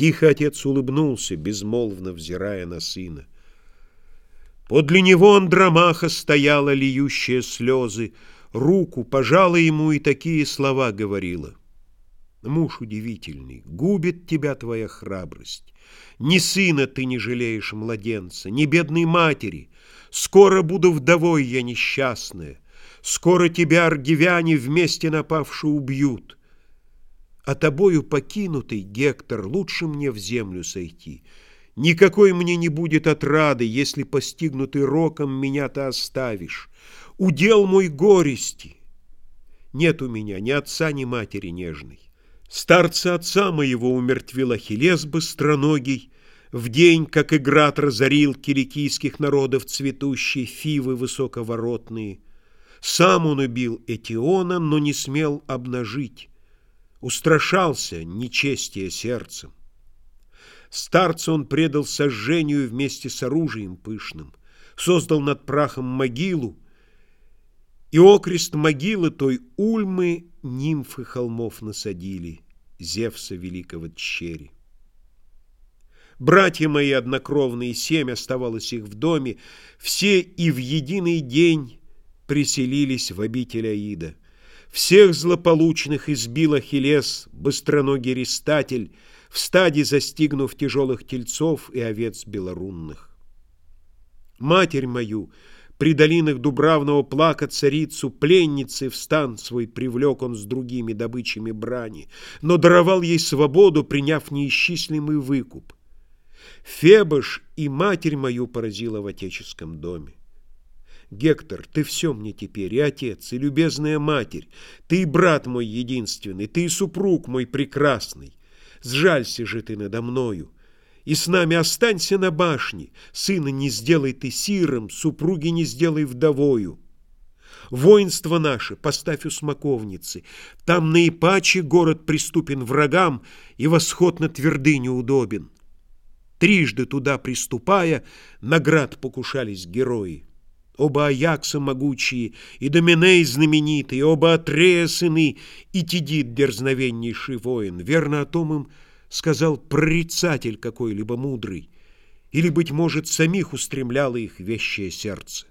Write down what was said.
Тихо отец улыбнулся, безмолвно взирая на сына. Подле него Андромаха стояла, льющая слезы, руку пожала ему и такие слова говорила. Муж удивительный, губит тебя твоя храбрость. Ни сына ты не жалеешь, младенца, ни бедной матери. Скоро буду вдовой я несчастная. Скоро тебя аргивяне вместе напавши убьют. А тобою покинутый, Гектор, лучше мне в землю сойти. Никакой мне не будет отрады, если постигнутый роком меня ты оставишь. Удел мой горести. Нет у меня ни отца, ни матери нежной. Старца отца моего умертвил Ахиллес быстроногий, В день, как Играт разорил киликийских народов цветущие фивы высоковоротные. Сам он убил Этиона, но не смел обнажить. Устрашался нечестия сердцем. Старца он предал сожжению вместе с оружием пышным, Создал над прахом могилу, и окрест могилы той Ульмы нимфы холмов насадили, Зевса великого тщери. Братья мои однокровные, семь оставалось их в доме, Все и в единый день приселились в обитель Аида. Всех злополучных избил Ахиллес, быстроногий рестатель, В стаде застигнув тяжелых тельцов и овец белорунных. Матерь мою — при долинах Дубравного плака царицу, пленницы в стан свой привлек он с другими добычами брани, но даровал ей свободу, приняв неисчислимый выкуп. Фебош и матерь мою поразила в отеческом доме. Гектор, ты все мне теперь, и отец, и любезная матерь, ты и брат мой единственный, ты и супруг мой прекрасный. Сжалься же ты надо мною, и с нами останься на башне, сына не сделай ты сиром, супруги не сделай вдовою. Воинство наше поставь у смоковницы, там наипаче город приступен врагам, и восход на твердыню удобен. Трижды туда приступая, наград покушались герои. Оба Аякса могучие, и Доминей знаменитый, оба Атрея сыны, и Тидит дерзновеннейший воин. Верно о том им сказал прорицатель какой-либо мудрый, или, быть может, самих устремляло их вещее сердце.